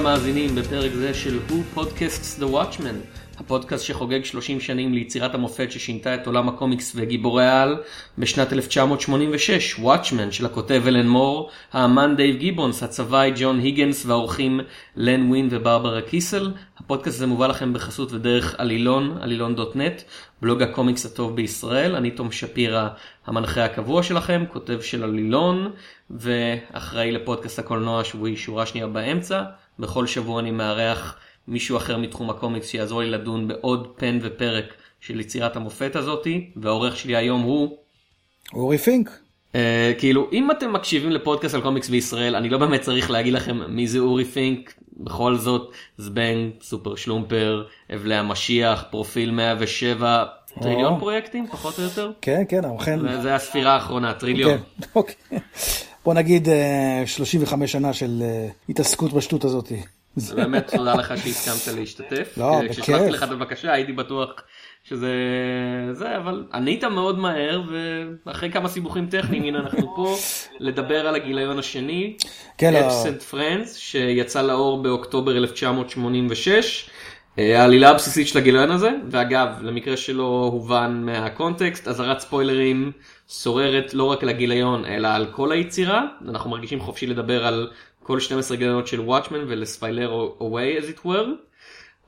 שלום למאזינים בפרק זה של Who Podcasts The Watchmen, הפודקאסט שחוגג 30 שנים ליצירת המופת ששינתה את עולם הקומיקס וגיבורי העל בשנת 1986, Watchmen של הכותב אלן מור, האמן דייב גיבונס, הצבעי ג'ון היגינס והאורחים לן ווין וברברה קיסל. הפודקאסט הזה מובא לכם בחסות ודרך עלילון, עלילון.נט, בלוג הקומיקס הטוב בישראל. אני תום שפירא, המנחה הקבוע שלכם, כותב של עלילון ואחראי לפודקאסט הקולנוע שהוא שורה שנייה באמצע. בכל שבוע אני מארח מישהו אחר מתחום הקומיקס שיעזור לי לדון בעוד פן ופרק של יצירת המופת הזאתי, והעורך שלי היום הוא... אורי פינק. Uh, כאילו אם אתם מקשיבים לפודקאסט על קומיקס בישראל אני לא באמת צריך להגיד לכם מי זה אורי פינק בכל זאת זבנג, סופר שלומפר אבלי המשיח פרופיל 107 טריליון פרויקטים פחות או יותר כן כן אכן זה הספירה האחרונה טריליון. כן, אוקיי. בוא נגיד 35 אה, שנה של אה, התעסקות בשטות הזאתי. באמת תודה לך שהסכמת להשתתף. לא, בכיף. כששלחתי לך את הבקשה הייתי בטוח שזה זה אבל ענית מאוד מהר ואחרי כמה סיבוכים טכניים הנה אנחנו פה לדבר על הגיליון השני. כן. Absent Friends שיצא לאור באוקטובר 1986. אה, העלילה הבסיסית של הגיליון הזה ואגב למקרה שלא הובן מהקונטקסט אזהרת ספוילרים שוררת לא רק על הגיליון אלא על כל היצירה אנחנו מרגישים חופשי לדבר על כל 12 גיליונות של וואטשמן ולספיילר away as it were.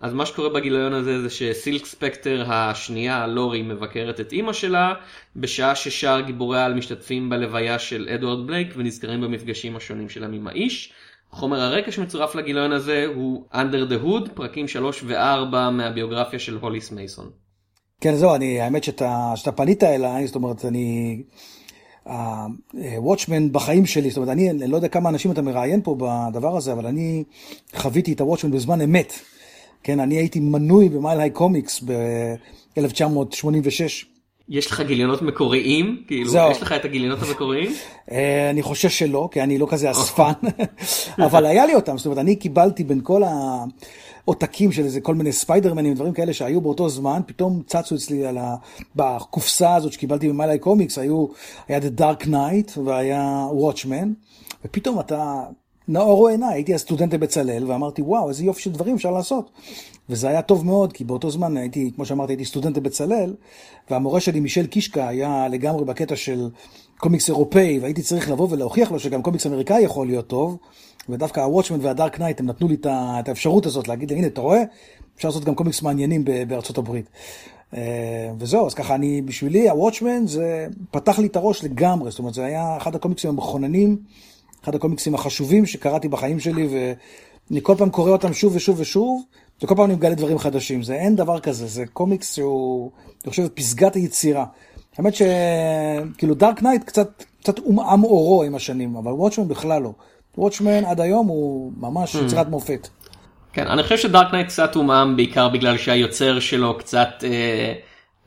אז מה שקורה בגיליון הזה זה שסילק ספקטר השנייה לורי מבקרת את אימא שלה בשעה ששאר גיבורי העל משתתפים בלוויה של אדוארד בלייק ונזכרים במפגשים השונים שלהם עם האיש. חומר הרקע שמצורף לגיליון הזה הוא Under the Hood פרקים 3 ו-4 מהביוגרפיה של הוליס מייסון. כן זהו אני האמת שאתה, שאתה פנית אליי זאת אומרת אני הוואטשמן בחיים שלי, זאת אומרת, אני, אני לא יודע כמה אנשים אתה מראיין פה בדבר הזה, אבל אני חוויתי את הוואטשמן בזמן אמת. כן, אני הייתי מנוי במייל היי קומיקס ב-1986. יש לך גיליונות מקוריים? כאילו, זהו. יש לך את הגיליונות המקוריים? אה, אני חושב שלא, כי אני לא כזה אספן, אבל היה לי אותם, זאת אומרת, אני קיבלתי בין כל העותקים של איזה כל מיני ספיידרמנים, דברים כאלה שהיו באותו זמן, פתאום צצו אצלי על ה... בקופסה הזאת שקיבלתי במייל קומיקס, היו, היה The Dark Knight והיה Watchmen, ופתאום אתה נאורו עיניי, הייתי הסטודנט בבצלאל ואמרתי וואו איזה יופי של דברים אפשר לעשות. וזה היה טוב מאוד כי באותו זמן הייתי, כמו שאמרתי, הייתי סטודנט בבצלאל והמורה שלי מישל קישקה היה לגמרי בקטע של קומיקס אירופאי והייתי צריך לבוא ולהוכיח לו שגם קומיקס אמריקאי יכול להיות טוב. ודווקא ה Watchmen וה Dark Knight הם נתנו לי את האפשרות הזאת להגיד הנה אתה רואה אפשר לעשות גם קומיקס מעניינים בארצות הברית. אה, וזהו אז ככה אני בשבילי ה Watchmen זה פתח לי את הראש לגמרי זאת אומרת זה היה אחד הקומיקסים המכוננים. אחד הקומיקסים החשובים שקראתי בחיים שלי, ואני כל פעם קורא אותם שוב ושוב ושוב, וכל פעם אני מגלה דברים חדשים. זה אין דבר כזה, זה קומיקס שהוא, אני חושב, פסגת היצירה. האמת שכאילו Dark Knight קצת, קצת הועם אורו עם השנים, אבל Watchmen בכלל לא. Watchmen עד היום הוא ממש hmm. יצירת מופת. כן, אני חושב ש Dark Knight קצת הועם בעיקר בגלל שהיוצר שלו קצת אה,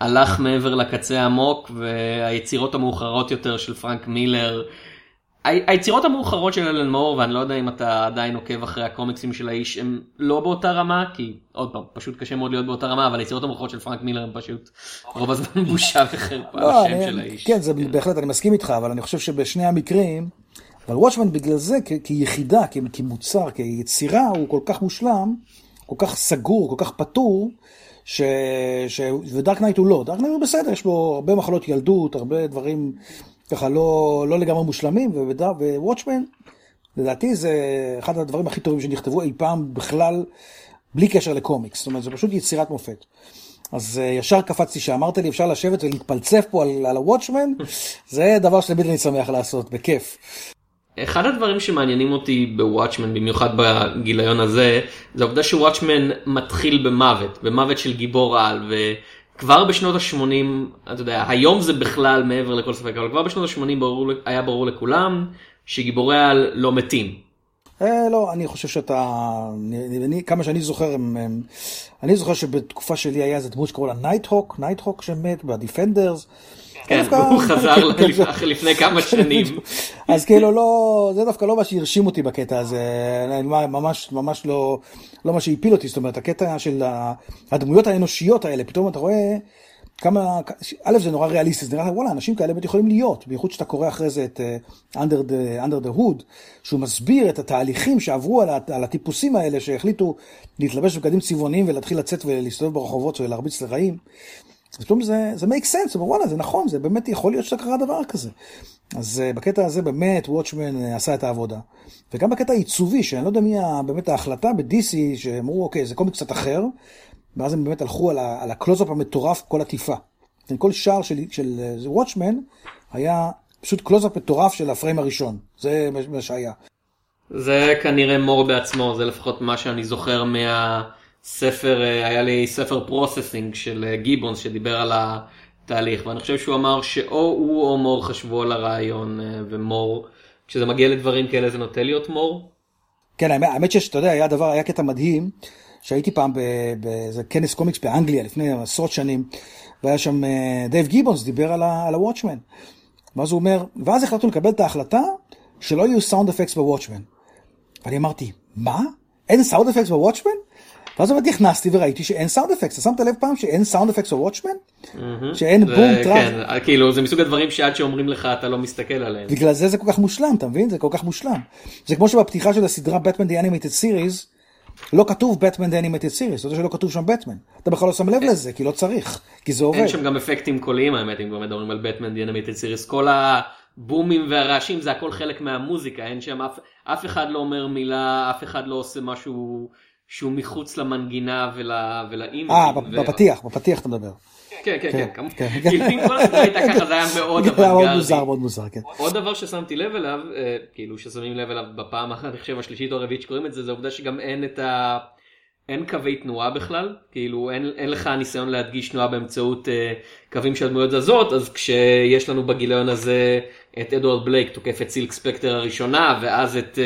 הלך מעבר לקצה העמוק, והיצירות המאוחרות יותר של פרנק מילר. היצירות המאוחרות של אלן מור ואני לא יודע אם אתה עדיין עוקב אחרי הקומיקסים של האיש הם לא באותה רמה כי עוד פעם פשוט קשה מאוד להיות באותה רמה אבל היצירות המאוחרות של פרנק מילר הם פשוט רוב הזמן בושה וחרפה לא, השם של האיש. כן זה בהחלט אני מסכים איתך אבל אני חושב שבשני המקרים אבל Watchmen בגלל זה כיחידה כמוצר כיצירה הוא כל כך מושלם כל כך סגור כל כך פתור. ש... ש... ו Dark Knight הוא לא, Dark Knight הוא בסדר, יש בו הרבה מחלות ילדות, הרבה דברים ככה לא, לא לגמרי מושלמים, ו Watchmen, לדעתי זה אחד הדברים הכי טובים שנכתבו אי פעם בכלל, בלי קשר לקומיקס, זאת אומרת זה פשוט יצירת מופת. אז uh, ישר קפצתי שאמרת לי אפשר לשבת ולהתפלצף פה על, על הוואטשמן, זה דבר שתמיד אני שמח לעשות, בכיף. אחד הדברים שמעניינים אותי בוואטשמן, במיוחד בגיליון הזה, זה העובדה שוואטשמן מתחיל במוות, במוות של גיבור על, ו... כבר בשנות ה-80, אתה יודע, היום זה בכלל מעבר לכל ספק, אבל כבר בשנות ה-80 ברור, היה ברור לכולם שגיבורי העל לא מתים. אה, לא, אני חושב שאתה, אני, אני, כמה שאני זוכר, הם, הם, אני זוכר שבתקופה שלי היה איזה דמות שקוראים לה Nighthawk, Nighthawk שמת ב Defenders. כן, הוא חזר לפני כמה שנים. אז כאילו לא, זה דווקא לא מה שהרשים אותי בקטע הזה, ממש ממש לא, לא מה שהפיל אותי, זאת אומרת הקטע של הדמויות האנושיות האלה, פתאום אתה רואה כמה, א' זה נורא ריאליסטי, זה נראה, וואלה, אנשים כאלה באמת יכולים להיות, בייחוד שאתה קורא אחרי זה את uh, Under, the, Under the Hood, שהוא מסביר את התהליכים שעברו על, על הטיפוסים האלה, שהחליטו להתלבש בבגדים צבעוניים ולהתחיל לצאת ולהסתובב ברחובות ולהרביץ לרעים. אז פתאום זה, זה make sense, זה וואלה, זה נכון, זה באמת יכול להיות שקרה דבר כזה. אז uh, בקטע הזה באמת וואטשמן uh, עשה את העבודה. וגם בקטע העיצובי, שאני לא יודע מי באמת ההחלטה ב-DC, שאמרו, אוקיי, זה קומיק קצת אחר, ואז הם באמת הלכו על, ה- על הקלוזאפ המטורף, כל עטיפה. כן, כל שער של, של Watchmen היה פשוט קלוזאפ מטורף של ה frame הראשון. זה מה שהיה. זה כנראה מור בעצמו, זה לפחות מה שאני זוכר מהספר, אה, היה לי ספר processing של אה, גיבונס שדיבר על התהליך, ואני חושב שהוא אמר שאו הוא או מור חשבו על הרעיון, אה, ומור, כשזה מגיע לדברים כאלה זה נוטה להיות מור. כן, האמת, האמת שאתה יודע, היה דבר, היה קטע מדהים. שהייתי פעם באיזה כנס קומיקס באנגליה לפני עשרות שנים, והיה שם אה, דייב גיבונס דיבר על ה Watchmen. ואז הוא אומר, ואז החלטנו לקבל את ההחלטה שלא יהיו sound effects ב Watchmen. ואני אמרתי, מה? אין sound effects ב Watchmen? ואז באמת נכנסתי וראיתי שאין sound effects. אתה שמת לב פעם שאין sound effects ב Watchmen? שאין בום טראק? כן, כאילו זה מסוג הדברים שעד שאומרים לך אתה לא מסתכל עליהם. בגלל זה זה כל כך מושלם, אתה מבין? זה כל כך מושלם. זה כמו שבפתיחה של הסדרה Batman The Animated Series, לא כתוב Batman The Animated Series, אתה יודע שלא כתוב שם Batman. אתה בכלל לא שם לב לזה, כי לא צריך, כי זה עובד. אין שם גם אפקטים קוליים האמת, אם כבר מדברים על Batman The Animated Series, כל הבומים והרעשים זה הכל חלק מהמוזיקה, אין שם אף, אף אחד לא אומר מילה, אף אחד לא עושה משהו שהוא מחוץ למנגינה ולאימג'ים. אה, בפתיח, בפתיח אתה מדבר. כן, כן, כן, כן. כאילו אם כל הסדרה הייתה ככה זה היה מאוד אוונגרדי. מאוד מוזר, מאוד מוזר, כן. עוד דבר ששמתי לב אליו, אה, כאילו ששמים לב אליו בפעם אחת, אני חושב השלישית או הרביעית שקוראים את זה, זה העובדה שגם אין את ה... אין קווי תנועה בכלל, כאילו אין, אין לך ניסיון להדגיש תנועה באמצעות uh, קווים של דמויות זזות, אז כשיש לנו בגיליון הזה את אדוארד בלייק תוקף את Silk Spectre הראשונה, ואז את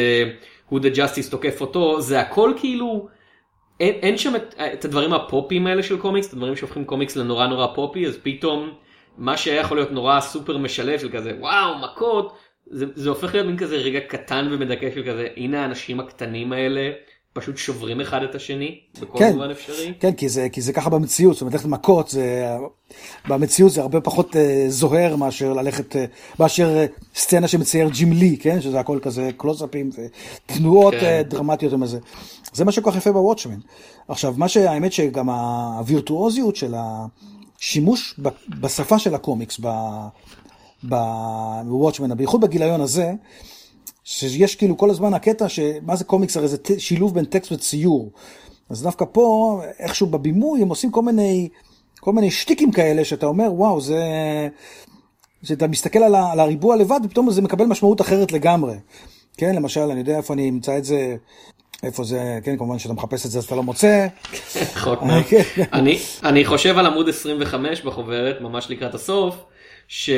Hooded uh, Justice תוקף אותו, זה הכל כאילו... אין, אין שם את, את הדברים הפופיים האלה של קומיקס, את הדברים שהופכים קומיקס לנורא נורא פופי, אז פתאום מה שהיה יכול להיות נורא סופר משלב של כזה וואו מכות, זה, זה הופך להיות מין כזה רגע קטן ומדכא של כזה הנה האנשים הקטנים האלה פשוט שוברים אחד את השני בכל כן, מובן אפשרי. כן, כי זה, כי זה ככה במציאות, זאת אומרת ללכת מכות, זה, במציאות זה הרבה פחות uh, זוהר מאשר ללכת, uh, מאשר uh, סצנה שמצייר ג'ים לי, כן, שזה הכל כזה קלוזאפים ותנועות כן. uh, דרמטיות עם זה. זה מה שכל כך יפה בוואטשמן. עכשיו, מה שהאמת שגם הווירטואוזיות של השימוש בשפה של הקומיקס בוואטשמן, בייחוד בגיליון הזה, שיש כאילו כל הזמן הקטע שמה זה קומיקס הרי זה שילוב בין טקסט וציור. אז דווקא פה איכשהו בבימוי הם עושים כל מיני כל מיני שטיקים כאלה שאתה אומר וואו זה שאתה מסתכל על, ה, על הריבוע לבד ופתאום זה מקבל משמעות אחרת לגמרי. כן למשל אני יודע איפה אני אמצא את זה איפה זה כן כמובן שאתה מחפש את זה אז אתה לא מוצא. כן. אני חושב על עמוד 25 בחוברת ממש לקראת הסוף. ש...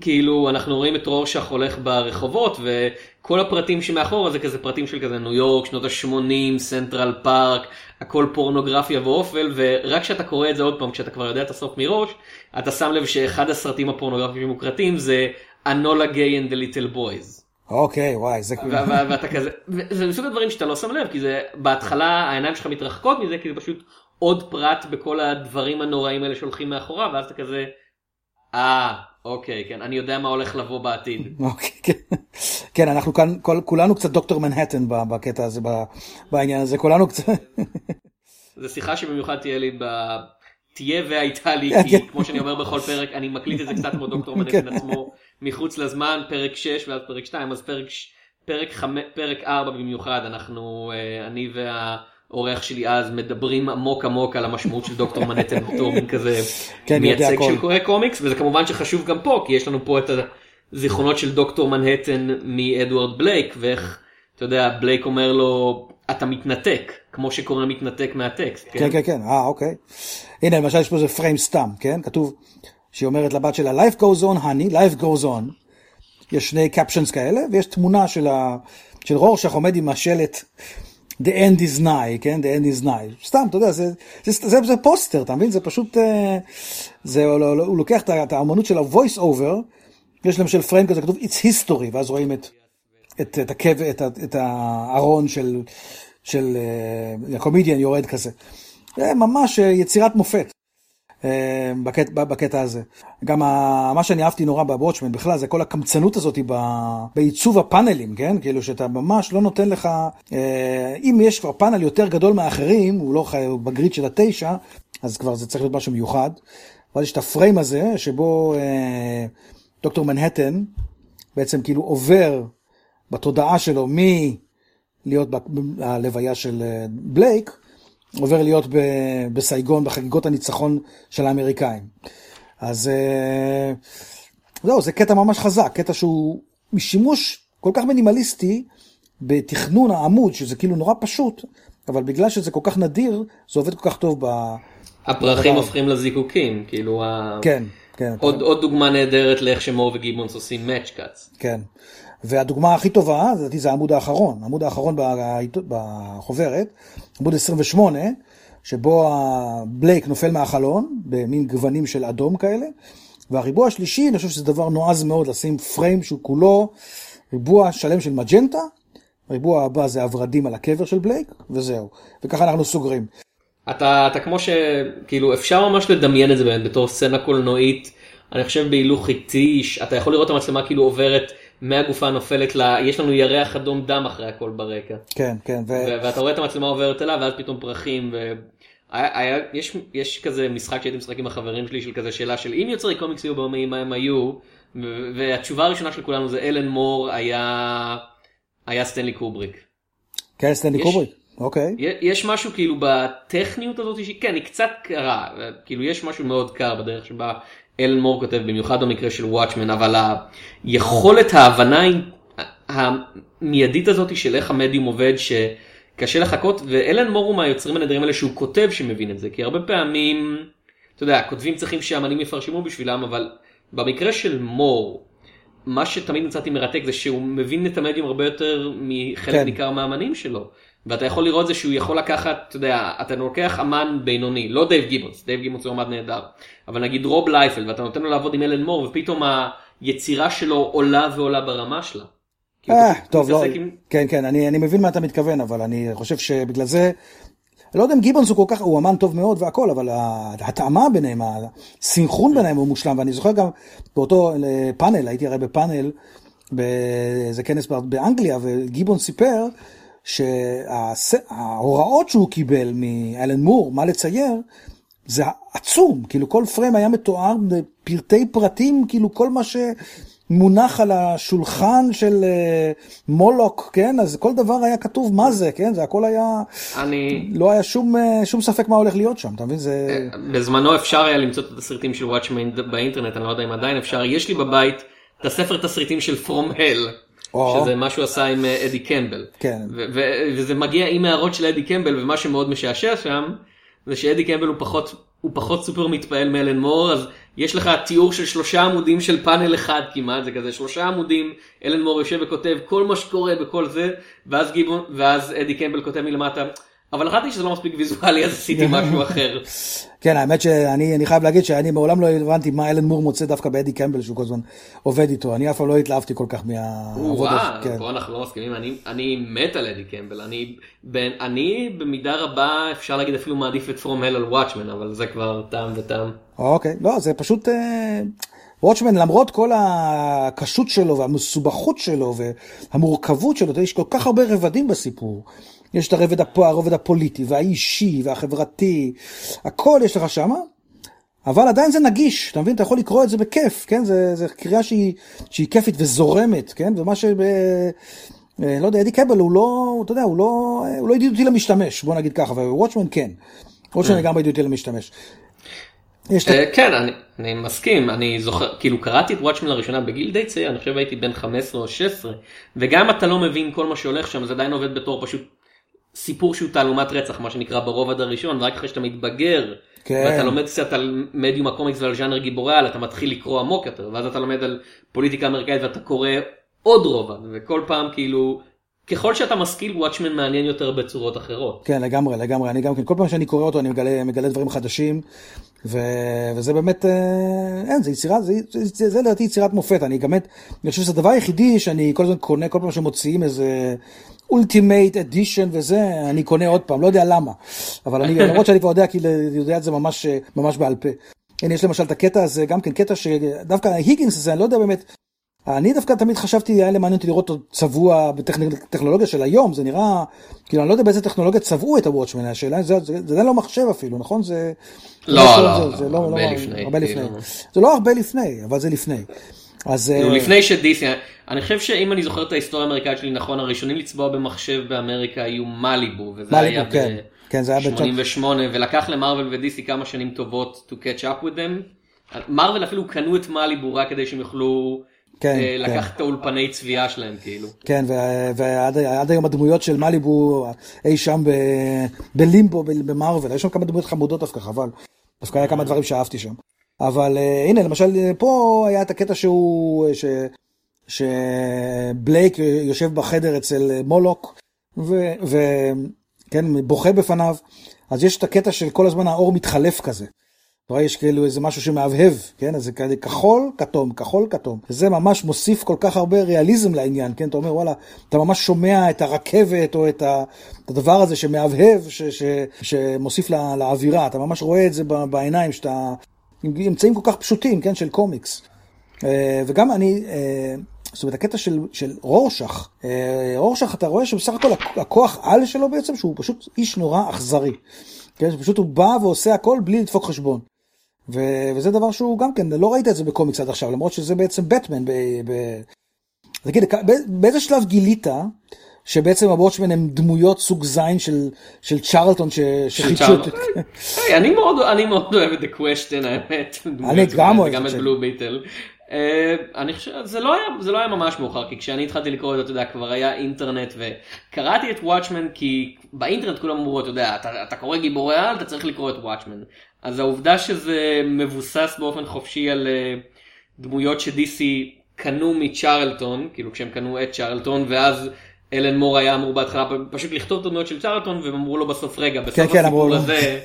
כאילו אנחנו רואים את רורשך הולך ברחובות וכל הפרטים שמאחורה זה כזה פרטים של כזה ניו יורק שנות ה-80 סנטרל פארק הכל פורנוגרפיה ואופל ורק כשאתה קורא את זה עוד פעם כשאתה כבר יודע את הסוף מראש אתה שם לב שאחד הסרטים הפורנוגרפיים שמוקרנים זה Enola Gay and the Little Boys. אוקיי וואי זה כאילו ואתה כזה זה מסוג הדברים שאתה לא שם לב כי זה בהתחלה העיניים שלך מתרחקות מזה כי זה פשוט עוד פרט בכל הדברים הנוראים האלה שהולכים מאחורה ואז אתה כזה. אה אוקיי, כן, אני יודע מה הולך לבוא בעתיד. אוקיי, כן. כן, אנחנו כאן, כל, כולנו קצת דוקטור מנהטן בקטע הזה, בעניין הזה, כולנו קצת... זו שיחה שבמיוחד תהיה לי ב... תהיה והייתה לי, כי. כמו שאני אומר בכל פרק, אני מקליט את זה קצת כמו דוקטור מנהטן כן. עצמו, מחוץ לזמן, פרק 6 ואז פרק 2, אז פרק, פרק, 5, פרק 4 במיוחד, אנחנו, אה, אני וה... האורח שלי אז מדברים עמוק עמוק על המשמעות של דוקטור מנהטן בתור מין כזה כן, מייצג של קורא קומיקס וזה כמובן שחשוב גם פה כי יש לנו פה את הזיכרונות של דוקטור מנהטן מאדוארד בלייק ואיך אתה יודע בלייק אומר לו אתה מתנתק כמו שקורא מתנתק מהטקסט. כן כן כן אה אוקיי. הנה למשל יש פה איזה פריים סתם כן כתוב שהיא אומרת לבת שלה life goes on honey life goes on. יש שני קפשנס כאלה ויש תמונה של, ה... של רורשך עומד עם השלט The end is nigh, כן? The end is nigh. סתם, אתה יודע, זה, זה, זה, זה, פוסטר, אתה מבין? זה פשוט, אה, זה, הוא, הוא, הוא לוקח את האמנות של ה-voice over, יש למשל פריים כזה, כתוב It's history, ואז רואים את, את, את, הקב, את, את הארון של, של הקומדיאן יורד כזה. זה ממש אה, יצירת מופת. אה, בקטע, בקטע הזה. גם ה, מה שאני אהבתי נורא בוואטשמן בכלל זה כל הקמצנות הזאת ב, בעיצוב הפאנלים, כן? כאילו שאתה ממש לא נותן לך, אה, אם יש כבר פאנל יותר גדול מאחרים, הוא לא חי, הוא בגריד של התשע, אז כבר זה צריך להיות משהו מיוחד. אבל יש את הפריים הזה שבו אה, דוקטור מנהטן בעצם כאילו עובר בתודעה שלו מלהיות בלוויה של בלייק, עובר להיות ב- בסייגון בחגיגות הניצחון של האמריקאים. אז אה, זהו, זה קטע ממש חזק, קטע שהוא משימוש כל כך מינימליסטי בתכנון העמוד, שזה כאילו נורא פשוט, אבל בגלל שזה כל כך נדיר, זה עובד כל כך טוב ב... הפרחים הופכים לזיקוקים, כאילו, ה... כן, כן. עוד, עוד דוגמה נהדרת לאיך שמור וגיבונס עושים מאץ' קאץ. כן. והדוגמה הכי טובה, לדעתי זה העמוד האחרון, העמוד האחרון בחוברת, עמוד 28, שבו הבלייק נופל מהחלון, במין גוונים של אדום כאלה, והריבוע השלישי, אני חושב שזה דבר נועז מאוד לשים פריים שהוא כולו ריבוע שלם של מג'נטה, הריבוע הבא זה הוורדים על הקבר של בלייק, וזהו. וככה אנחנו סוגרים. אתה, אתה כמו שכאילו אפשר ממש לדמיין את זה באמת בתור סצנה קולנועית. אני חושב בהילוך איטי, ש- אתה יכול לראות את המצלמה כאילו עוברת מהגופה נופלת ל... יש לנו ירח אדום דם אחרי הכל ברקע. כן, כן. ו... ו- ואתה רואה את המצלמה עוברת אליו ואז פתאום פרחים ו... היה, היה, יש, יש כזה משחק שהייתי משחק עם החברים שלי של כזה שאלה של אם יוצרי קומיקס היו במאים מה הם היו והתשובה הראשונה של כולנו זה אלן מור היה היה סטנלי קובריק. כן, סטנלי יש- קובריק. אוקיי. יש משהו כאילו בטכניות הזאת שכן היא קצת קרה כאילו יש משהו מאוד קר בדרך שבה אלן מור כותב במיוחד במקרה של Watchmen אבל היכולת ההבנה המיידית הזאת של איך המדיום עובד שקשה לחקות ואלן מור הוא מהיוצרים הנדירים האלה שהוא כותב שמבין את זה כי הרבה פעמים אתה יודע כותבים צריכים שאמנים יפרשו בשבילם אבל במקרה של מור. מה שתמיד מצאתי מרתק זה שהוא מבין את המדיום הרבה יותר מחלק כן. ניכר מהאמנים שלו. ואתה יכול לראות זה שהוא יכול לקחת, אתה יודע, אתה לוקח אמן בינוני, לא דייב גיבונס, דייב גיבונס הוא אמן נהדר, אבל נגיד רוב לייפל ואתה נותן לו לעבוד עם אלן מור ופתאום היצירה שלו עולה ועולה ברמה שלה. אה, טוב, לא, עם- כן, כן, אני, אני מבין מה אתה מתכוון, אבל אני חושב שבגלל זה, אני לא יודע אם גיבונס הוא כל כך, הוא אמן טוב מאוד והכל, אבל ההתאמה ביניהם, הסינכרון ביניהם הוא מושלם, ואני זוכר גם באותו אה, פאנל, הייתי הרי בפאנל, באיזה כנס באנגליה, וגיבונס סיפר שההוראות שהוא קיבל מאלן מור, מה לצייר, זה עצום, כאילו כל פריים היה מתואר בפרטי פרטים, כאילו כל מה שמונח על השולחן של אה, מולוק, כן? אז כל דבר היה כתוב מה זה, כן? זה הכל היה, אני, לא היה שום, אה, שום ספק מה הולך להיות שם, אתה מבין? זה... בזמנו אפשר היה למצוא את התסריטים של וואטשמן באינטרנט, אני לא יודע אם עדיין אפשר, יש לי בבית את הספר תסריטים של From Hell, או. שזה מה שהוא עשה עם אה, אדי קמבל. כן. וזה מגיע עם הערות של אדי קמבל ומה שמאוד משעשע שם זה שאדי קמבל הוא פחות הוא פחות סופר מתפעל מאלן מור אז יש לך תיאור של שלושה עמודים של פאנל אחד כמעט זה כזה שלושה עמודים אלן מור יושב וכותב כל מה שקורה בכל זה ואז גיבון ואז אדי קמבל כותב מלמטה אבל החלטתי שזה לא מספיק ויזואלי אז עשיתי משהו אחר. כן, האמת שאני אני חייב להגיד שאני מעולם לא הבנתי מה אלן מור מוצא דווקא באדי קמבל, שהוא כל הזמן עובד איתו, אני אף פעם לא התלהבתי כל כך מהעבודה. וואו, כן. פה אנחנו לא מסכימים, אני, אני מת על אדי קמבל, אני, בין, אני במידה רבה אפשר להגיד אפילו מעדיף את פרום הל על וואטשמן, אבל זה כבר טעם וטעם. אוקיי, לא, זה פשוט... וואטשמן, למרות כל הקשות שלו והמסובכות שלו והמורכבות שלו, יש כל כך הרבה רבדים בסיפור. יש את הרובד, הפ... הרובד הפוליטי והאישי והחברתי, הכל יש לך שמה, אבל עדיין זה נגיש, אתה מבין? אתה יכול לקרוא את זה בכיף, כן? זה, זה קריאה שהיא, שהיא כיפית וזורמת, כן? ומה ש... אה, לא יודע, אדי קבל הוא לא, אתה יודע, הוא לא, הוא לא ידידותי למשתמש, בוא נגיד ככה, ווואטשמן כן. וואטשמן לגמרי ידידותי למשתמש. אה, כן, אני, אני מסכים, אני זוכר, כאילו קראתי את וואטשמן לראשונה בגיל די צעיר, אני חושב הייתי בן 15 או 16, וגם אתה לא מבין כל מה שהולך שם, זה עדיין עובד בתור פשוט סיפור שהוא תעלומת רצח, מה שנקרא ברובד הראשון, ורק אחרי שאתה מתבגר, כן. ואתה לומד קצת על מדיום הקומיקס ועל ז'אנר גיבורי על, אתה מתחיל לקרוא עמוק יותר, ואז אתה לומד על פוליטיקה אמריקאית ואתה קורא עוד רובד, וכל פעם כאילו ככל שאתה משכיל Watchmen מעניין יותר בצורות אחרות. כן לגמרי לגמרי אני גם כן כל פעם שאני קורא אותו אני מגלה, מגלה דברים חדשים ו... וזה באמת אה, אין זה יצירה זה, זה, זה לדעתי יצירת מופת אני באמת אני חושב שזה הדבר היחידי שאני כל הזמן קונה כל פעם שמוציאים איזה ultimate edition וזה אני קונה עוד פעם לא יודע למה אבל אני למרות שאני כבר יודע כי יודע את זה ממש ממש בעל פה. הנה יש למשל את הקטע הזה גם כן קטע שדווקא היגינס הזה אני לא יודע באמת אני דווקא תמיד חשבתי, היה לי מעניין אותי לראות אותו צבוע בטכנולוגיה של היום, זה נראה, כאילו אני לא יודע באיזה טכנולוגיה צבעו את הוואטשמן, השאלה, זה עדיין לא מחשב אפילו, נכון? זה... לא, לא, לא, הרבה לא, לפני. כאילו. זה לא הרבה לפני, אבל זה לפני. אז... כאילו לפני שדיסי, אני חושב שאם אני זוכר את ההיסטוריה האמריקאית שלי נכון, הראשונים לצבוע במחשב באמריקה היו מאליבו, וזה היה כן, כן, זה היה ב-88, ולקח למרוויל ודיסי כמה שנים טובות to catch up with them. מרוויל אפילו קנו את מאליבו רק כדי שהם יוכלו... כן, אה, כן. לקחת את האולפני צביעה שלהם כאילו. כן, ועד היום הדמויות של מליבו אי שם בלימבו במרוויל, יש שם כמה דמויות חמודות דווקא, חבל. דווקא היה כמה דברים שאהבתי שם. אבל אה, הנה, למשל, פה היה את הקטע שהוא, ש, שבלייק יושב בחדר אצל מולוק, וכן, בוכה בפניו, אז יש את הקטע של כל הזמן האור מתחלף כזה. רואה, יש כאילו איזה משהו שמהבהב, כן? אז זה כאלה כחול, כתום, כחול, כתום. וזה ממש מוסיף כל כך הרבה ריאליזם לעניין, כן? אתה אומר, וואלה, אתה ממש שומע את הרכבת או את, הדבר הזה שמהבהב, שמוסיף לה, לאווירה. אתה ממש רואה את זה בעיניים, שאתה... עם אמצעים כל כך פשוטים, כן? של קומיקס. אה, וגם אני... אה, זאת אומרת, הקטע של, של רורשך, אה, רורשך, אתה רואה שבסך הכל הכוח על שלו בעצם, שהוא פשוט איש נורא אכזרי. כן, שפשוט הוא בא ועושה הכל בלי לדפוק חשבון. ו- וזה דבר שהוא גם כן, לא ראית את זה בקומיקס עד עכשיו, למרות שזה בעצם בטמן. ב- ב- תגיד, באיזה שלב גילית שבעצם הוואטשמן הם דמויות סוג זין של, של צ'רלטון שחידשו את... אני מאוד, אני מאוד אוהב את The Question האמת. אני גם אוהב את זה. גם את בלו ביטל. אני חושב, זה לא היה, זה לא היה ממש מאוחר, כי כשאני התחלתי לקרוא את זה, אתה יודע, כבר היה אינטרנט, וקראתי את וואטשמן כי באינטרנט כולם אמרו, אתה יודע, אתה, אתה קורא גיבורי על, אתה צריך לקרוא את וואטשמן. אז העובדה שזה מבוסס באופן חופשי על אה, דמויות שדיסי קנו מצ'רלטון, כאילו כשהם קנו את צ'רלטון, ואז אלן מור היה אמור בהתחלה פשוט לכתוב את הדמויות של צ'רלטון, והם אמרו לו בסוף, רגע, בסוף כן, כן הסיפור כן, הזה,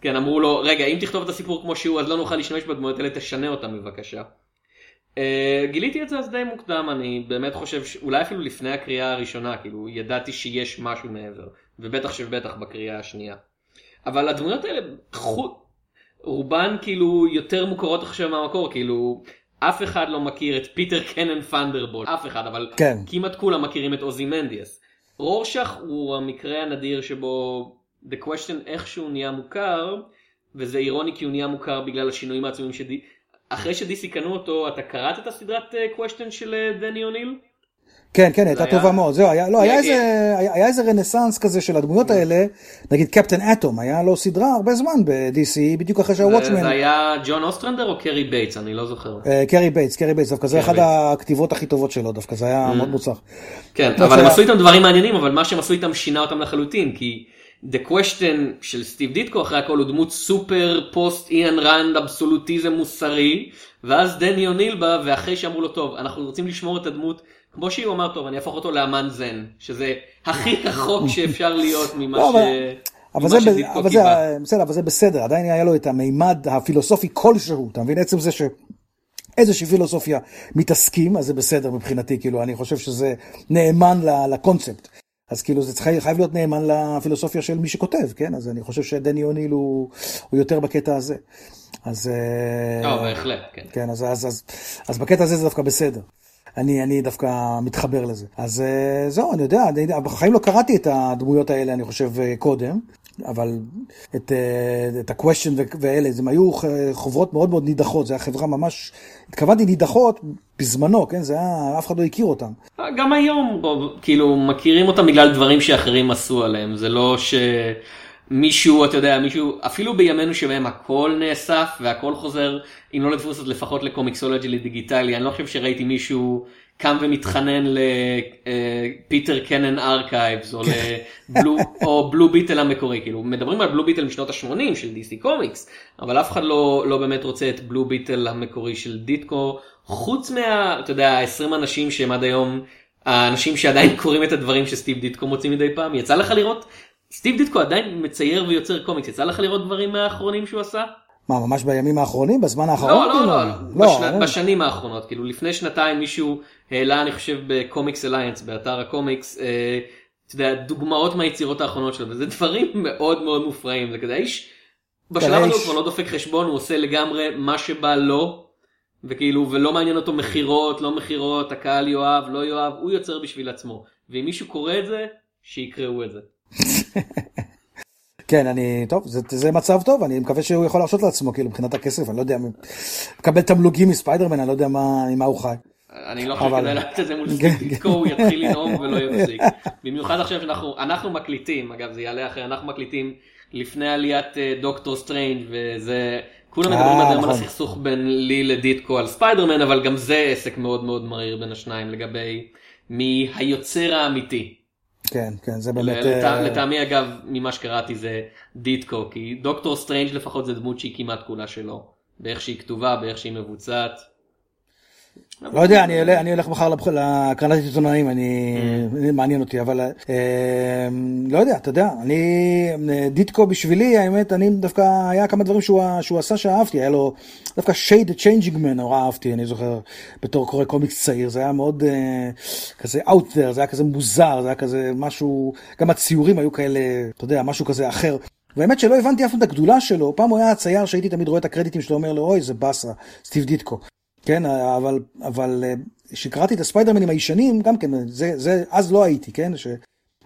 כן, אמרו לו, רגע, אם תכתוב את הסיפור כמו שהוא, אז לא נוכל להשתמש בדמויות האלה, תשנה אותם בבקשה. Uh, גיליתי את זה אז די מוקדם, אני באמת חושב שאולי אפילו לפני הקריאה הראשונה, כאילו ידעתי שיש משהו מעבר, ובטח שבטח בקריאה השנייה. אבל הדמויות האלה, רובן כאילו יותר מוכרות עכשיו מהמקור, כאילו אף אחד לא מכיר את פיטר קנן פנדרבול, אף אחד, אבל כן. כמעט כולם מכירים את עוזי מנדיאס. רורשך הוא המקרה הנדיר שבו The Question איכשהו נהיה מוכר, וזה אירוני כי הוא נהיה מוכר בגלל השינויים העצומים שדי... אחרי ש DC קנו אותו, אתה קראת את הסדרת אה, Question של אה, דני אוניל? כן, כן, הייתה טובה מאוד. זהו, היה, לא, היה איזה, היה איזה רנסאנס כזה של הדמויות האלה, נגיד Captain Atom, היה לו סדרה הרבה זמן ב-DC, בדיוק אחרי שה Watchmen. זה היה ג'ון אוסטרנדר או קרי בייטס, אני לא זוכר. אה, קרי בייטס, קרי בייטס, דווקא זה אחת הכתיבות הכי טובות שלו, דווקא זה היה mm. מאוד מוצלח. כן, אבל הם עשו איתם דברים מעניינים, אבל מה שהם עשו איתם שינה אותם לחלוטין, כי... The Question של סטיב דיטקו אחרי הכל הוא דמות סופר פוסט איין ראנד אבסולוטיזם מוסרי ואז דני אוניל בא ואחרי שאמרו לו טוב אנחנו רוצים לשמור את הדמות כמו שהוא אמר טוב אני אהפוך אותו לאמן זן שזה הכי רחוק שאפשר להיות ממה לא, ש... אבל זה, אבל, זה, בסדר, אבל זה בסדר, עדיין היה לו את המימד הפילוסופי כלשהו, אתה מבין? עצם זה שאיזושהי פילוסופיה מתעסקים, אז זה בסדר מבחינתי, כאילו, אני חושב שזה נאמן לקונספט. אז כאילו זה צריך, חייב להיות נאמן לפילוסופיה של מי שכותב, כן? אז אני חושב שדני אוניל הוא, הוא יותר בקטע הזה. אז... אה, לא, בהחלט, כן. כן, אז, אז, אז, אז בקטע הזה זה דווקא בסדר. אני, אני דווקא מתחבר לזה. אז אה, זהו, אני יודע, אני, בחיים לא קראתי את הדמויות האלה, אני חושב, אה, קודם, אבל את, את ה-question ואלה, הם היו חוברות מאוד מאוד נידחות, זו הייתה חברה ממש, התכוונתי נידחות בזמנו, כן? זה היה, אף אחד לא הכיר אותם. גם היום, כאילו, מכירים אותם בגלל דברים שאחרים עשו עליהם, זה לא ש... מישהו, אתה יודע, מישהו, אפילו בימינו שבהם הכל נאסף והכל חוזר, אם לא לדפוס אז לפחות ל Comixology לדיגיטלי, אני לא חושב שראיתי מישהו קם ומתחנן ל Peter Cannon Archives או ל Blue או Blue Beetle המקורי, כאילו מדברים על Blue Beetle משנות ה-80 של DC Comics, אבל אף אחד לא, לא באמת רוצה את בלו ביטל המקורי של דיטקו, חוץ מה, אתה יודע, 20 אנשים שהם עד היום האנשים שעדיין קוראים את הדברים שסטיב דיטקו מוציא מדי פעם, יצא לך לראות? סטיב דיטקו עדיין מצייר ויוצר קומיקס, יצא לך לראות דברים מהאחרונים שהוא עשה? מה, ממש בימים האחרונים? בזמן האחרון? לא, לא, כאילו? לא, לא, בשנ... אה, בשנים האחרונות, כאילו לפני שנתיים מישהו העלה אני חושב בקומיקס אליינס, באתר הקומיקס, אה, אתה יודע, דוגמאות מהיצירות האחרונות שלו, וזה דברים מאוד מאוד מופרעים, זה כזה האיש, בשלב הזה הוא כבר לא דופק חשבון, הוא עושה לגמרי מה שבא לו, וכאילו, ולא מעניין אותו מכירות, לא מכירות, הקהל יאהב, לא יאהב, הוא יוצר בשביל עצמו, ואם מישהו קורא את זה, שיקראו את זה. כן, אני, טוב, זה, זה מצב טוב, אני מקווה שהוא יכול להרשות לעצמו, כאילו, מבחינת הכסף, אני לא יודע, מקבל תמלוגים מספיידרמן, אני לא יודע מה, עם מה הוא חי. אני לא חושב אבל- כדאי לתת את זה מול כן, סטיב כן. הוא יתחיל לנאום ולא יפסיק. במיוחד עכשיו שאנחנו אנחנו מקליטים, אגב זה יעלה אחרי, אנחנו מקליטים לפני עליית אה, דוקטור סטריינג' וזה, כולם אה, מדברים עד היום על נכון. הסכסוך בין לי לדיטקו על ספיידרמן, אבל גם זה עסק מאוד מאוד מהיר בין השניים לגבי מי היוצר האמיתי. כן, כן, זה באמת... לט- אה, לטעמי אגב, ממה שקראתי זה דיטקו, כי דוקטור סטריינג' לפחות זה דמות שהיא כמעט כולה שלו. באיך שהיא כתובה, באיך שהיא מבוצעת. לא יודע, אני הולך, אני מחר להקרנת עיתונאים, אני, Mm. מעניין אותי, אבל אה, לא יודע, אתה יודע, אני, דיטקו בשבילי, האמת, אני דווקא, היה כמה דברים שהוא, עשה שאהבתי, היה לו דווקא Shade Changing Man, נורא אהבתי, אני זוכר, בתור קורא קומיקס צעיר, זה היה מאוד אה, כזה out there, זה היה כזה מוזר, זה היה כזה משהו, גם הציורים היו כאלה, אתה יודע, משהו כזה אחר. והאמת שלא הבנתי אף פעם את הגדולה שלו, פעם הוא היה הצייר שהייתי תמיד רואה את הקרדיטים שלו, אומר לו, אוי, זה באסה, סטיב דיטקו. כן, אבל, אבל אה, כשקראתי את הספיידרמנים הישנים, גם כן, זה, זה, אז לא הייתי, כן, ש...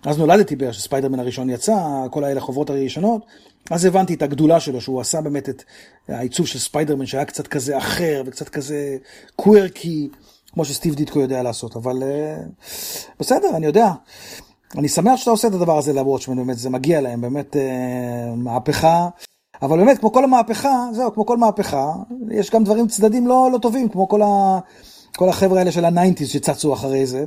אז נולדתי בערך שספיידרמן הראשון יצא, כל האלה חוברות הראשונות, אז הבנתי את הגדולה שלו, שהוא עשה באמת את העיצוב של ספיידרמן שהיה קצת כזה אחר וקצת כזה קווירקי, כמו שסטיב דיטקו יודע לעשות, אבל אה, בסדר, אני יודע. אני שמח שאתה עושה את הדבר הזה לוואטשמן, באמת, זה מגיע להם, באמת אה, מהפכה. אבל באמת, כמו כל המהפכה, זהו, כמו כל מהפכה, יש גם דברים, צדדים לא, לא טובים, כמו כל, ה, כל החבר'ה האלה של ה nineties שצצו אחרי זה,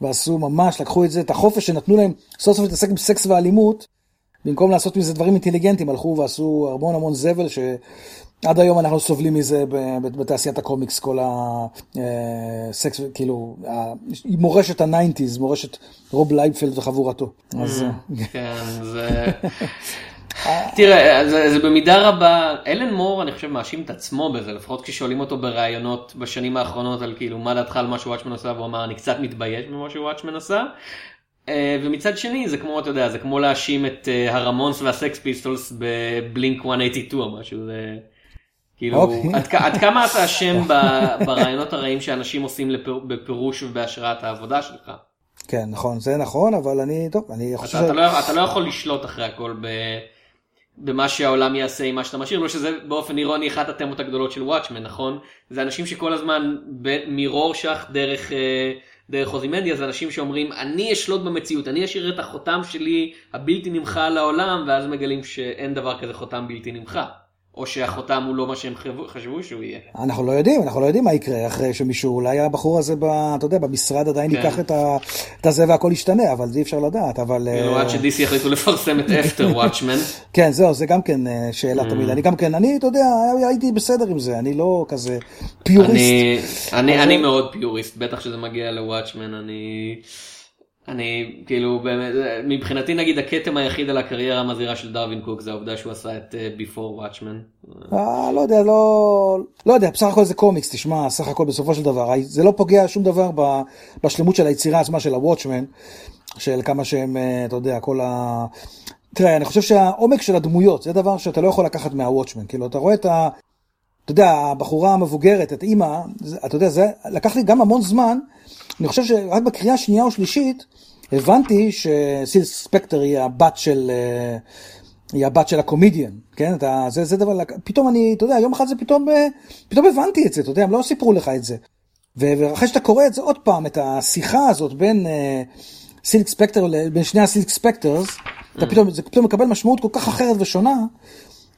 ועשו ממש, לקחו את זה, את החופש שנתנו להם סוף סוף להתעסק עם סקס ואלימות, במקום לעשות מזה דברים אינטליגנטים, הלכו ועשו המון המון זבל, שעד היום אנחנו סובלים מזה בתעשיית הקומיקס, כל הסקס, כאילו, ה- מורשת ה nineties, מורשת רוב לייבפלד וחבורתו. אז... אה, כן, זה... תראה, זה, זה במידה רבה, אלן מור אני חושב מאשים את עצמו בזה, לפחות כששואלים אותו בראיונות בשנים האחרונות על כאילו מה דעתך על מה שוואטשמן עשה, והוא אמר אני קצת מתבייש במה שוואטשמן עשה. אה, ומצד שני זה כמו אתה יודע זה כמו להאשים את אה, הרמונס והסקס פיסטולס בבלינק 182 או משהו זה כאילו אוקיי. עד, עד כמה אתה אשם ברעיונות הרעים שאנשים עושים לפר, בפירוש ובהשראת העבודה שלך. כן, נכון, זה נכון, אבל אני, טוב, אני חושב... אתה, אתה, לא, אתה לא יכול לשלוט אחרי הכל ב, במה שהעולם יעשה עם מה שאתה משאיר לו, שזה באופן אירוני אחת התמות הגדולות של וואטשמן, נכון? זה אנשים שכל הזמן מרורשך דרך, אה, דרך אוזימנדיה, זה אנשים שאומרים אני אשלוט במציאות, אני אשאיר את החותם שלי הבלתי נמחה על העולם, ואז מגלים שאין דבר כזה חותם בלתי נמחה. או שהחותם הוא לא מה שהם חשבו- שהוא יהיה. אנחנו לא יודעים, אנחנו לא יודעים מה יקרה אחרי שמישהו, אולי הבחור הזה, ב, אתה יודע, במשרד עדיין כן. ייקח את, ה, את הזה והכל ישתנה, אבל זה אי אפשר לדעת, אבל... כאילו עד ש-DC החליטו לפרסם את אפטר וואטשמן. כן, זהו, זה גם כן אה, שאלה Mm. תמיד. אני גם כן, אני, אתה יודע, הייתי בסדר עם זה, אני לא כזה פיוריסט. אני, אני, אני מאוד פיוריסט, בטח שזה מגיע לוואטשמן, אני, אני כאילו באמת, מבחינתי נגיד הכתם היחיד על הקריירה המזהירה של דרווין קוק זה העובדה שהוא עשה את אה, Before Watchmen. אה, לא יודע, לא, לא יודע, בסך הכל זה קומיקס, תשמע, סך הכל בסופו של דבר, זה לא פוגע שום דבר בשלמות של היצירה עצמה של הוואטשמן, של כמה שהם, אה, אתה יודע, כל ה... תראה, אני חושב שהעומק של הדמויות, זה דבר שאתה לא יכול לקחת מהוואטשמן, כאילו, אתה רואה את ה... אתה יודע, הבחורה המבוגרת, את אימא, אתה יודע, זה לקח לי גם המון זמן, אני חושב שרק בקריאה השנייה או שלישית, הבנתי שסיל ספקטר היא הבת של... אה, היא הבת של הקומדיאן, כן? אתה, זה, זה דבר, פתאום אני, אתה יודע, יום אחד זה פתאום, אה, פתאום הבנתי את זה, אתה יודע, הם לא סיפרו לך את זה. ואחרי שאתה קורא את זה עוד פעם, את השיחה הזאת בין אה, סילק ספקטר, בין שני הסילק ספקטרס, אתה פתאום, זה פתאום מקבל משמעות כל כך אחרת ושונה,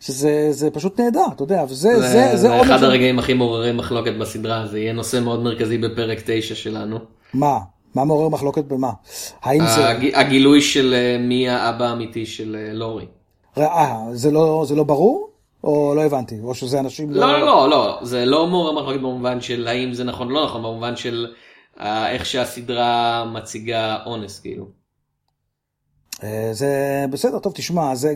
שזה זה פשוט נהדר, אתה יודע, וזה, זה, זה, זה, זה עומק אחד של- הרגעים הכי מעוררי מחלוקת בסדרה, זה יהיה נושא מאוד מרכזי בפרק 9 שלנו. מה? מה מעורר מחלוקת במה? האם זה... הג, הגילוי של אה, מי האבא האמיתי של אה, לורי. אה, זה לא, זה לא ברור? או לא הבנתי? או שזה אנשים לא, לא, לא, לא, זה לא מעורר מחלוקת במובן של האם זה נכון או לא נכון, במובן של איך שהסדרה מציגה אונס כאילו. אה, זה בסדר, טוב, תשמע, זה,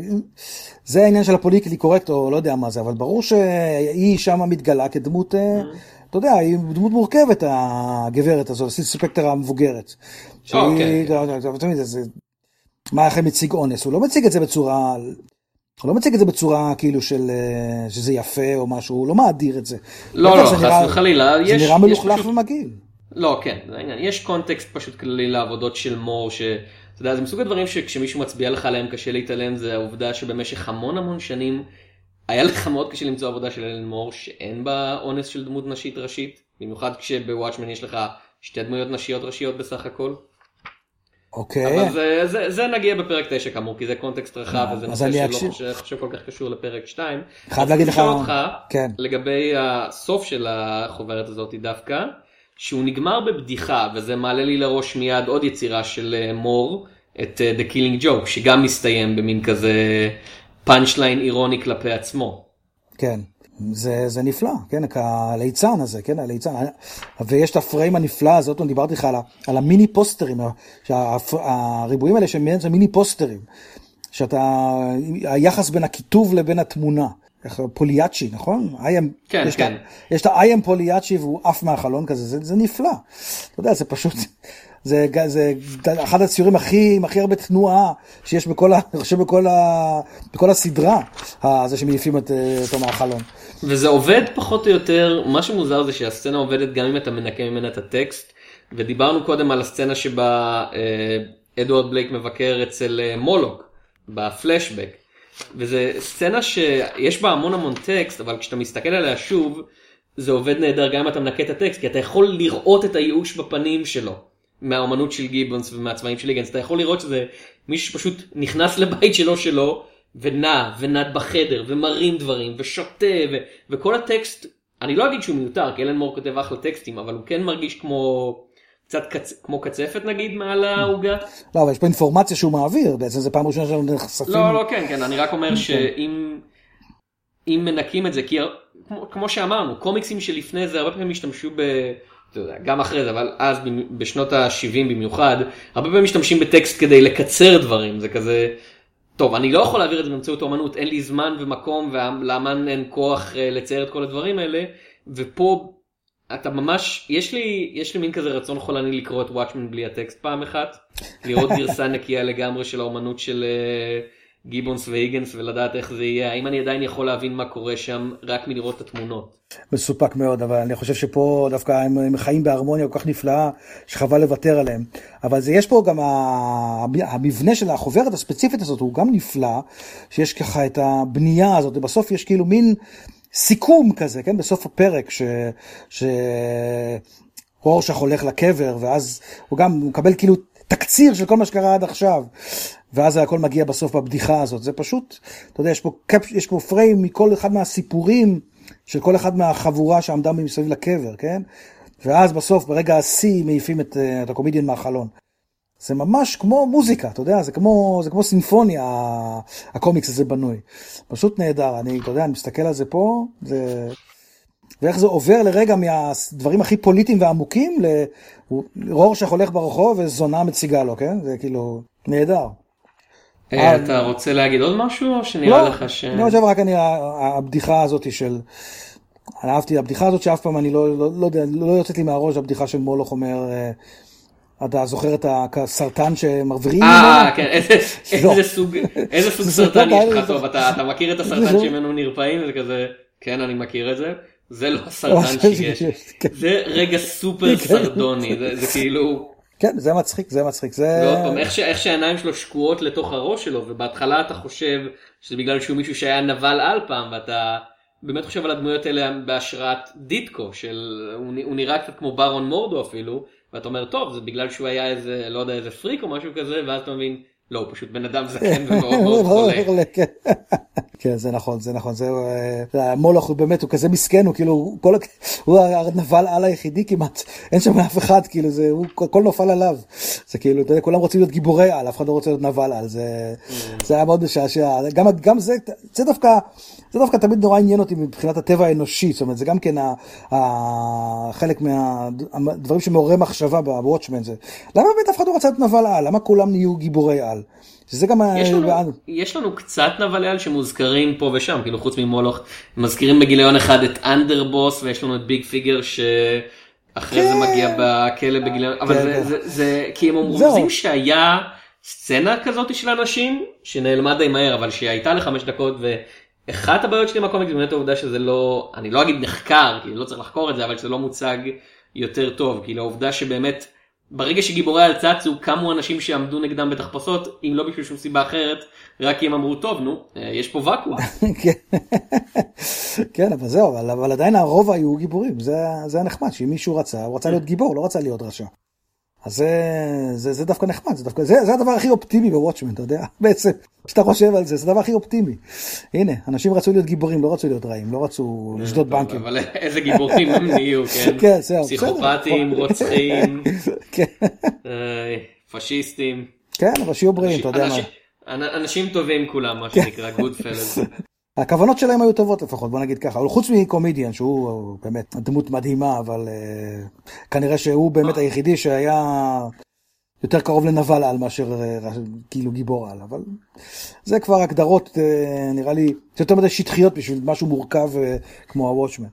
זה העניין של הפוליטיקלי קורקט, או לא יודע מה זה, אבל ברור שהיא שם מתגלה כדמות, אה, mm-hmm. אתה יודע, היא דמות מורכבת, הגברת הזו, ספקטר המבוגרת. שהיא, אוקיי. תמיד, זה, מה איך מציג אונס, הוא לא מציג את זה בצורה, הוא לא מציג את זה בצורה כאילו של אה, שזה יפה או משהו, הוא לא מאדיר את זה. לא, לא, חס וחלילה. זה נראה מלוכלך ומגעיל. לא, כן, זה העניין. יש קונטקסט פשוט כללי לעבודות של מור, ש... אתה יודע, זה מסוג הדברים שכשמישהו מצביע לך עליהם קשה להתעלם, זה העובדה שבמשך המון המון שנים היה לך מאוד קשה למצוא עבודה של אלן מור שאין בה אונס של דמות נשית ראשית, במיוחד כשבוואטשמן יש לך שתי דמויות נשיות ראשיות בסך הכל. אוקיי. אבל זה, זה, זה נגיע בפרק 9 כאמור, כי זה קונטקסט רחב וזה נושא שלא אקשיב... חושב, כל כך קשור לפרק 2. חייב להגיד לך, אותך כן. לגבי הסוף של החוברת הזאת דווקא, שהוא נגמר בבדיחה, וזה מעלה לי לראש מיד עוד יצירה של אה, מור, את uh, The Killing Joke, שגם מסתיים במין כזה פאנצ' ליין אירוני כלפי עצמו. כן. זה, זה נפלא, כן, הליצן הזה, כן, הליצן, ויש את הפריים הנפלא פעם דיברתי לך על, על המיני פוסטרים, הריבועים האלה שהם מיני פוסטרים, שאתה, היחס בין הכיתוב לבין התמונה, פוליאצ'י, נכון? כן, יש כן. את, יש את am פוליאצ'י והוא עף מהחלון כזה, זה, זה נפלא. אתה יודע, זה פשוט, זה, זה אחד הציורים הכי, עם הכי הרבה תנועה שיש בכל, ה, בכל, ה, בכל הסדרה, זה שמעיפים את, אותו מהחלון. וזה עובד פחות או יותר, מה שמוזר זה שהסצנה עובדת גם אם אתה מנקה ממנה את הטקסט, ודיברנו קודם על הסצנה שבה אה, אדוארד בלייק מבקר אצל אה, מולוק, בפלשבק. וזה סצנה שיש בה המון המון טקסט, אבל כשאתה מסתכל עליה שוב, זה עובד נהדר גם אם אתה מנקה את הטקסט, כי אתה יכול לראות את הייאוש בפנים שלו. מהאומנות של גיבונס ומהצבעים של היגנס, אתה יכול לראות שזה מישהו שפשוט נכנס לבית שלו שלו ונע ונד בחדר ומרים דברים ושותה ו- וכל הטקסט, אני לא אגיד שהוא מיותר כי אלן מור כותב אחלה טקסטים אבל הוא כן מרגיש כמו קצת קצ... כמו קצפת נגיד מעל העוגה. לא אבל יש פה אינפורמציה שהוא מעביר בעצם זה פעם ראשונה שאנחנו נחשפים. לא לא כן כן אני רק אומר כן. שאם אם מנקים את זה כי כמו, כמו שאמרנו קומיקסים שלפני זה הרבה פעמים השתמשו ב... יודע, גם אחרי זה, אבל אז בשנות ה-70 במיוחד, הרבה פעמים משתמשים בטקסט כדי לקצר דברים, זה כזה, טוב, אני לא יכול להעביר את זה באמצעות אומנות, אין לי זמן ומקום, ולאמן אין כוח אה, לצייר את כל הדברים האלה, ופה אתה ממש, יש לי, יש לי מין כזה רצון חולני לקרוא את וואטשמן בלי הטקסט פעם אחת, לראות גרסה נקייה לגמרי של האומנות של... Uh, גיבונס והיגנס ולדעת איך זה יהיה, האם אני עדיין יכול להבין מה קורה שם רק מלראות את התמונות. מסופק מאוד, אבל אני חושב שפה דווקא הם, הם חיים בהרמוניה כל כך נפלאה, שחבל לוותר עליהם. אבל זה יש פה גם המבנה של החוברת הספציפית הזאת הוא גם נפלא, שיש ככה את הבנייה הזאת, ובסוף יש כאילו מין סיכום כזה, כן, בסוף הפרק, ש... ש... רורשך הולך לקבר, ואז הוא גם הוא מקבל כאילו תקציר של כל מה שקרה עד עכשיו. ואז הכל מגיע בסוף בבדיחה הזאת. זה פשוט, אתה יודע, יש פה, קפ, יש פה פריים מכל אחד מהסיפורים של כל אחד מהחבורה שעמדה מסביב לקבר, כן? ואז בסוף, ברגע השיא, מעיפים את, אה, את הקומדיאן מהחלון. זה ממש כמו מוזיקה, אתה יודע, זה כמו, זה כמו סימפוניה, הקומיקס הזה בנוי. פשוט נהדר, אני, אתה יודע, אני מסתכל על זה פה, זה... ואיך זה עובר לרגע מהדברים הכי פוליטיים ועמוקים, לרורשך הולך ברחוב וזונה מציגה לו, כן? זה כאילו נהדר. אה, אתה רוצה להגיד עוד משהו או שנראה לא, לך ש... אני חושב רק אני, הבדיחה הזאת של... אני אהבתי, הבדיחה הזאת שאף פעם אני לא, לא, לא יודע, לא יוצאת לי מהראש, הבדיחה של מולוך אומר, אה, אתה זוכר את הסרטן שמרווירים אה, כן, לא. איזה סוג, איזה סוג סרטן יש לך טוב, אתה מכיר את הסרטן שממנו נרפאים, זה כזה, כן, אני מכיר את זה. זה לא הסרטן שיש, כן. זה רגע סופר כן. סרדוני, זה כאילו... כן, זה מצחיק, זה מצחיק, זה... ועוד פעם, איך, שהעיניים שלו שקועות לתוך הראש שלו, ובהתחלה אתה חושב שזה בגלל שהוא מישהו שהיה נבל על פעם, ואתה באמת חושב על הדמויות האלה בהשראת דיטקו, של... הוא נראה קצת כמו ברון מורדו אפילו, ואתה אומר, טוב, זה בגלל שהוא היה איזה, לא יודע, איזה פריק או משהו כזה, ואז אתה מבין, לא, הוא פשוט בן אדם זקן ומאוד מאוד חולה. כן. זה נכון, זה נכון, זה, אה, מולוך הוא באמת, הוא כזה מסכן, הוא כאילו, כל, הוא הנבל על היחידי כמעט, אין שם אף אחד, כאילו, זה, הוא, הכל נופל עליו. זה כאילו, אתה יודע, כולם רוצים להיות גיבורי על, אף אחד לא רוצה להיות נבל על, זה, זה היה מאוד משעשע. גם, גם זה, זה דווקא, זה דווקא תמיד נורא עניין אותי מבחינת הטבע האנושי, זאת אומרת, זה גם כן חלק מהדברים שמעוררי מחשבה בוואטשמן, זה, למה באמת אף אחד לא רוצה להיות נבל על? למה כולם נהיו גיבורי על? שזה גם... יש לנו, יש לנו קצת נבלי על שמוזכרים פה ושם, כאילו חוץ ממולוך, מזכירים בגיליון אחד את אנדרבוס ויש לנו את ביג פיגר שאחרי כן. זה מגיע בכלא בגיליון, אבל כן, זה, כן. זה, זה, זה כי הם אומרים שהיה סצנה כזאת של אנשים שנעלמה די מהר, אבל שהייתה לחמש דקות ואחת הבעיות שלי עם הקומיקס באמת העובדה שזה לא, אני לא אגיד נחקר, כי לא צריך לחקור את זה, אבל שזה לא מוצג יותר טוב, כאילו העובדה שבאמת ברגע שגיבורי על צצו קמו אנשים שעמדו נגדם בתחפושות אם לא בשביל שום סיבה אחרת רק כי הם אמרו טוב נו אה, יש פה ואקום. כן. כן אבל זהו אבל, אבל עדיין הרוב היו גיבורים זה, זה הנחמד שאם מישהו רצה הוא רצה להיות גיבור לא רצה להיות רשע. אז זה, זה, זה דווקא נחמד, זה, דווקא, זה, זה הדבר הכי אופטימי בוואטשמן, אתה יודע, בעצם, כשאתה חושב על זה, זה הדבר הכי אופטימי. הנה, אנשים רצו להיות גיבורים, לא רצו להיות רעים, לא רצו לשדוד בנקים. אבל איזה גיבורים הם נהיו, כן? כן, זהו. פסיכופטים, רוצחים, כן. אה, פשיסטים. כן, אבל שיהיו בריאים, אתה יודע מה. אנשים טובים כולם, מה שנקרא, גוד פלס. הכוונות שלהם היו טובות לפחות, בוא נגיד ככה, אבל חוץ מקומדיאן, שהוא באמת דמות מדהימה, אבל uh, כנראה שהוא באמת היחידי שהיה יותר קרוב לנבל על מאשר uh, כאילו גיבור על, אבל זה כבר הגדרות, uh, נראה לי, זה יותר מדי שטחיות בשביל משהו מורכב כמו הוואטשמן.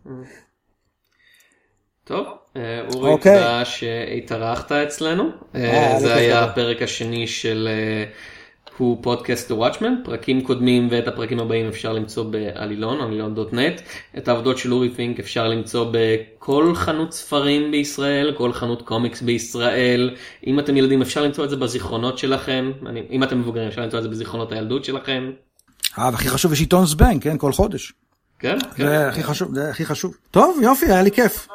טוב, אורי, okay. אוקיי. תודה שהתארחת אצלנו, זה היה הפרק השני של... הוא פודקאסט The Watchman, פרקים קודמים ואת הפרקים הבאים אפשר למצוא בעלילון, עלילון.נט, את העבודות של אורי פינק אפשר למצוא בכל חנות ספרים בישראל, כל חנות קומיקס בישראל, אם אתם ילדים אפשר למצוא את זה בזיכרונות שלכם, אם אתם מבוגרים אפשר למצוא את זה בזיכרונות הילדות שלכם. אה, והכי חשוב יש עיתון זבנג, כן, כל חודש. כן, כן. זה הכי חשוב, זה הכי חשוב. טוב, יופי, היה לי כיף.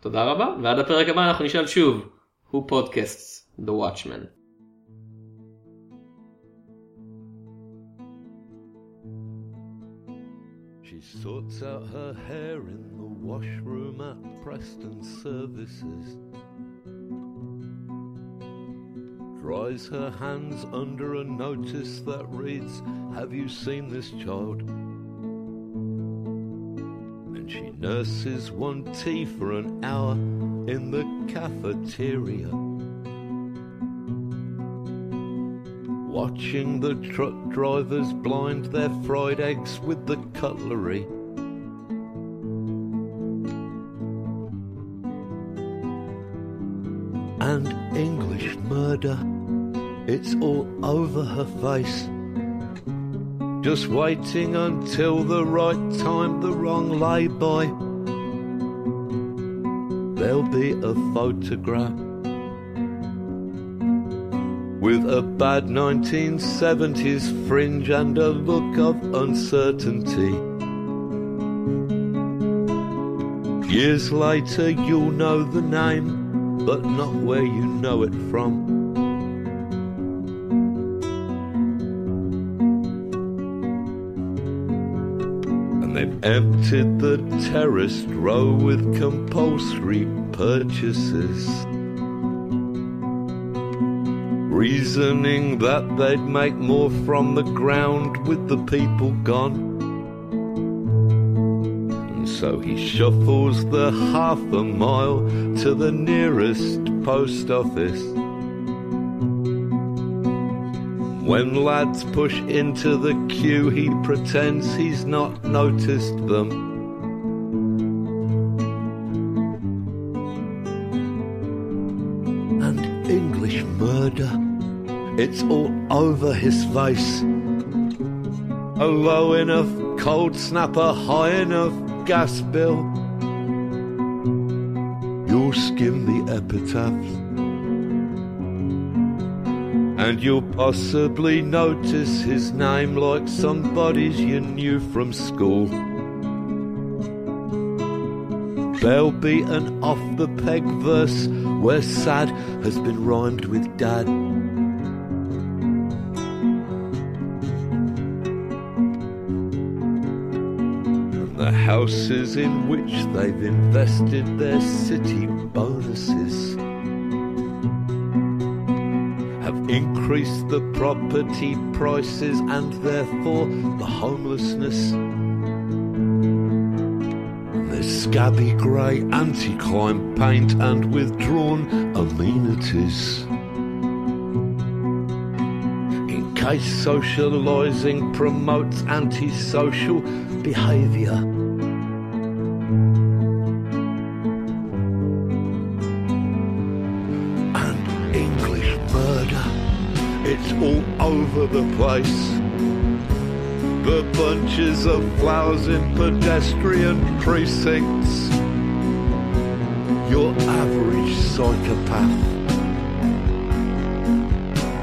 תודה רבה, ועד הפרק הבא אנחנו נשאל שוב, הוא פודקאסט The Watchman. Sorts out her hair in the washroom at Preston Services. Dries her hands under a notice that reads, Have you seen this child? And she nurses one tea for an hour in the cafeteria. Watching the truck drivers blind their fried eggs with the cutlery. And English murder, it's all over her face. Just waiting until the right time, the wrong lay by. There'll be a photograph with a bad 1970s fringe and a look of uncertainty. Years later, you'll know the name, but not where you know it from. And they've emptied the terraced row with compulsory purchases reasoning that they'd make more from the ground with the people gone. And so he shuffles the half a mile to the nearest post office. When lads push into the queue, he pretends he's not noticed them. And English murder. It's all over his face. A low enough cold snapper, high enough gas bill. You'll skim the epitaphs. And you'll possibly notice his name like somebody's you knew from school. There'll be an off the peg verse where sad has been rhymed with dad. The houses in which they've invested their city bonuses have increased the property prices and therefore the homelessness. There's scabby grey anti-crime paint and withdrawn amenities. In case socialising promotes antisocial behaviour. Over the place. The bunches of flowers in pedestrian precincts. Your average psychopath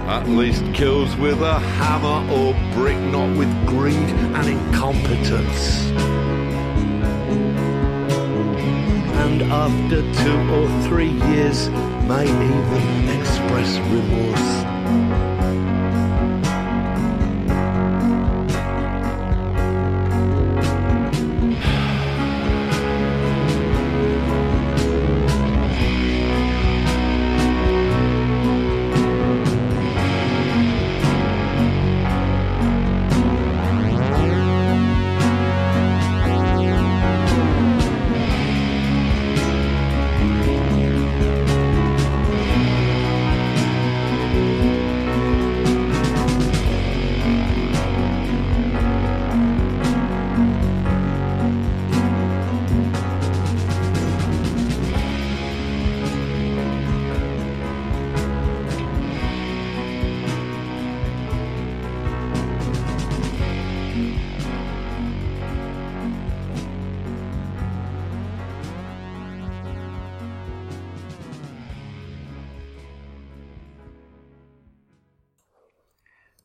at least kills with a hammer or brick, not with greed and incompetence. And after two or three years, may even express remorse.